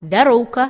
вяроўка